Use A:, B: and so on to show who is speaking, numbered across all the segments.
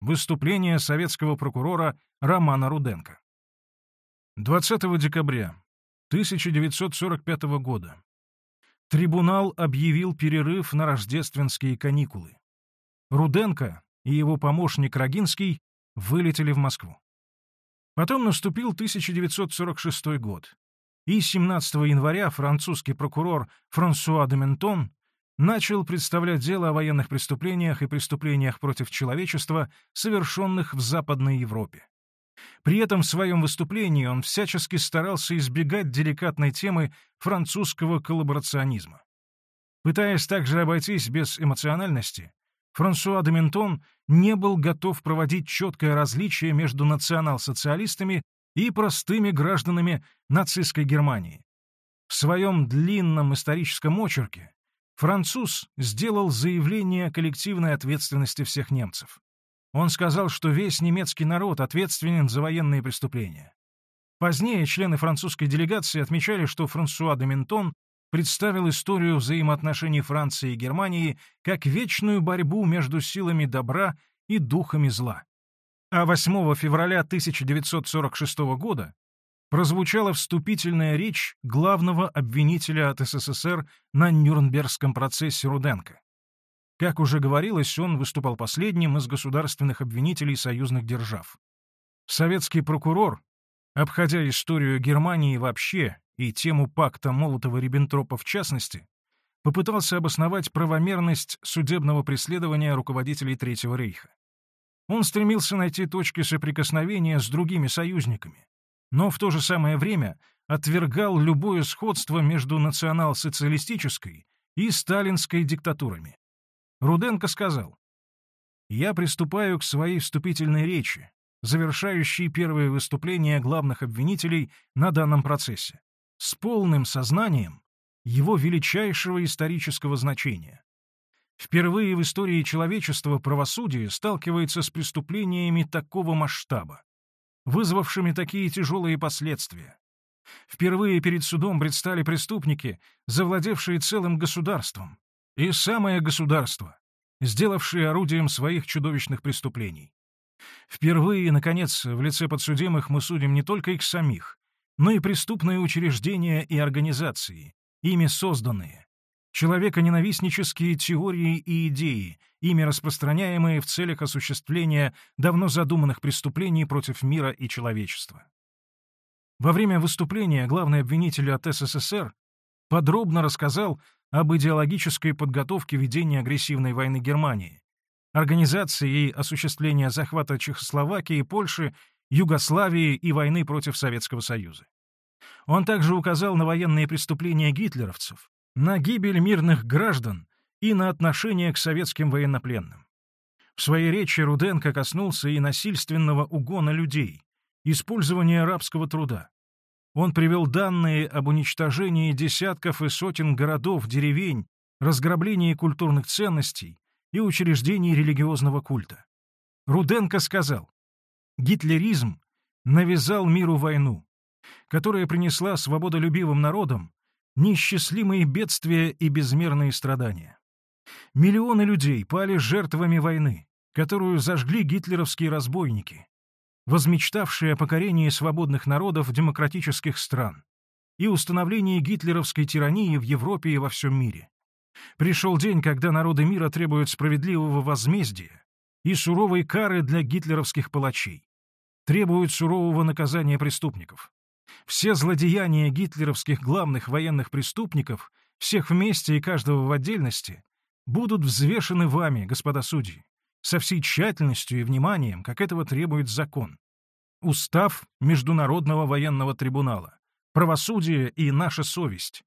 A: Выступление советского прокурора Романа Руденко. 20 декабря 1945 года. Трибунал объявил перерыв на рождественские каникулы. Руденко и его помощник Рогинский вылетели в Москву. Потом наступил 1946 год, и 17 января французский прокурор Франсуа де Ментон начал представлять дело о военных преступлениях и преступлениях против человечества, совершенных в Западной Европе. При этом в своем выступлении он всячески старался избегать деликатной темы французского коллаборационизма. Пытаясь также обойтись без эмоциональности, Франсуа де Ментон не был готов проводить четкое различие между национал-социалистами и простыми гражданами нацистской Германии. В своем длинном историческом очерке француз сделал заявление о коллективной ответственности всех немцев. Он сказал, что весь немецкий народ ответственен за военные преступления. Позднее члены французской делегации отмечали, что Франсуа де Ментон представил историю взаимоотношений Франции и Германии как вечную борьбу между силами добра и духами зла. А 8 февраля 1946 года прозвучала вступительная речь главного обвинителя от СССР на Нюрнбергском процессе Руденко. Как уже говорилось, он выступал последним из государственных обвинителей союзных держав. Советский прокурор, обходя историю Германии вообще и тему пакта Молотова-Риббентропа в частности, попытался обосновать правомерность судебного преследования руководителей Третьего рейха. Он стремился найти точки соприкосновения с другими союзниками, но в то же самое время отвергал любое сходство между национал-социалистической и сталинской диктатурами. Руденко сказал, «Я приступаю к своей вступительной речи, завершающей первое выступление главных обвинителей на данном процессе, с полным сознанием его величайшего исторического значения. Впервые в истории человечества правосудие сталкивается с преступлениями такого масштаба, вызвавшими такие тяжелые последствия. Впервые перед судом предстали преступники, завладевшие целым государством, и самое государство, сделавшие орудием своих чудовищных преступлений. Впервые, наконец, в лице подсудимых мы судим не только их самих, но и преступные учреждения и организации, ими созданные, человеконенавистнические теории и идеи, ими распространяемые в целях осуществления давно задуманных преступлений против мира и человечества. Во время выступления главный обвинитель от СССР подробно рассказал об идеологической подготовке ведения агрессивной войны Германии, организации и осуществления захвата Чехословакии, Польши, Югославии и войны против Советского Союза. Он также указал на военные преступления гитлеровцев, на гибель мирных граждан и на отношение к советским военнопленным. В своей речи Руденко коснулся и насильственного угона людей, использования рабского труда. Он привел данные об уничтожении десятков и сотен городов, деревень, разграблении культурных ценностей и учреждений религиозного культа. Руденко сказал, «Гитлеризм навязал миру войну, которая принесла свободолюбивым народам неисчислимые бедствия и безмерные страдания. Миллионы людей пали жертвами войны, которую зажгли гитлеровские разбойники, возмечтавшие о покорении свободных народов демократических стран и установлении гитлеровской тирании в Европе и во всем мире. Пришел день, когда народы мира требуют справедливого возмездия и суровой кары для гитлеровских палачей, требуют сурового наказания преступников. Все злодеяния гитлеровских главных военных преступников, всех вместе и каждого в отдельности, будут взвешены вами, господа судьи, со всей тщательностью и вниманием, как этого требует закон. Устав Международного военного трибунала, правосудие и наша совесть.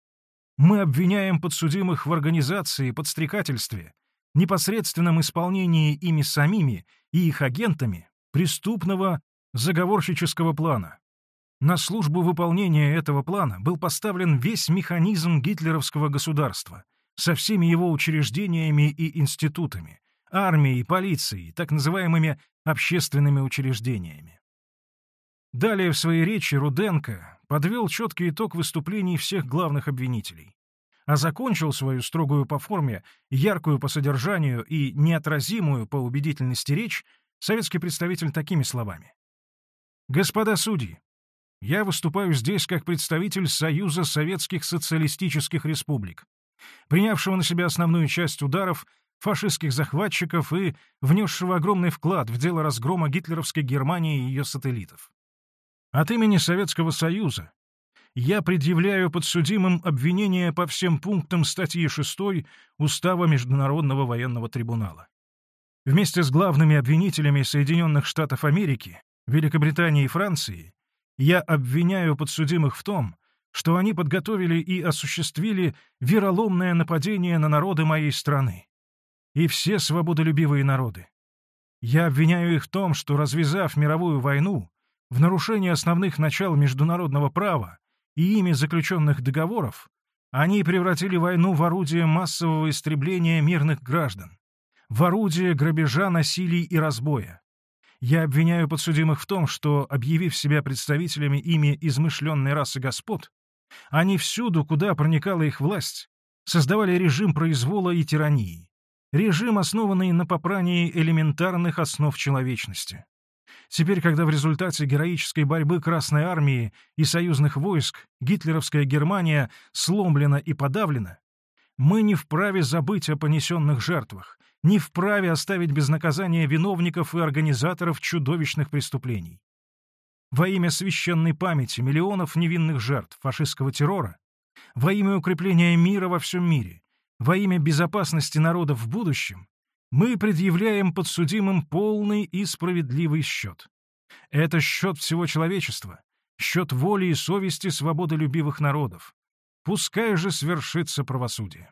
A: Мы обвиняем подсудимых в организации и подстрекательстве, непосредственном исполнении ими самими и их агентами преступного заговорщического плана, на службу выполнения этого плана был поставлен весь механизм гитлеровского государства со всеми его учреждениями и институтами, армией, полицией, так называемыми общественными учреждениями. Далее в своей речи Руденко подвел четкий итог выступлений всех главных обвинителей, а закончил свою строгую по форме, яркую по содержанию и неотразимую по убедительности речь Советский представитель такими словами. «Господа судьи, я выступаю здесь как представитель Союза Советских Социалистических Республик, принявшего на себя основную часть ударов фашистских захватчиков и внесшего огромный вклад в дело разгрома гитлеровской Германии и ее сателлитов. От имени Советского Союза я предъявляю подсудимым обвинения по всем пунктам статьи 6 Устава Международного военного трибунала. Вместе с главными обвинителями Соединенных Штатов Америки, Великобритании и Франции я обвиняю подсудимых в том, что они подготовили и осуществили вероломное нападение на народы моей страны. И все свободолюбивые народы. Я обвиняю их в том, что, развязав мировую войну, в нарушении основных начал международного права и ими заключенных договоров, они превратили войну в орудие массового истребления мирных граждан, в орудие грабежа, насилий и разбоя, я обвиняю подсудимых в том, что, объявив себя представителями ими измышленной расы господ, они всюду, куда проникала их власть, создавали режим произвола и тирании, режим, основанный на попрании элементарных основ человечности. Теперь, когда в результате героической борьбы Красной Армии и союзных войск гитлеровская Германия сломлена и подавлена, мы не вправе забыть о понесенных жертвах, не вправе оставить без наказания виновников и организаторов чудовищных преступлений. Во имя священной памяти миллионов невинных жертв фашистского террора, во имя укрепления мира во всем мире, во имя безопасности народов в будущем, мы предъявляем подсудимым полный и справедливый счет. Это счет всего человечества, счет воли и совести свободолюбивых народов. Пускай же свершится правосудие.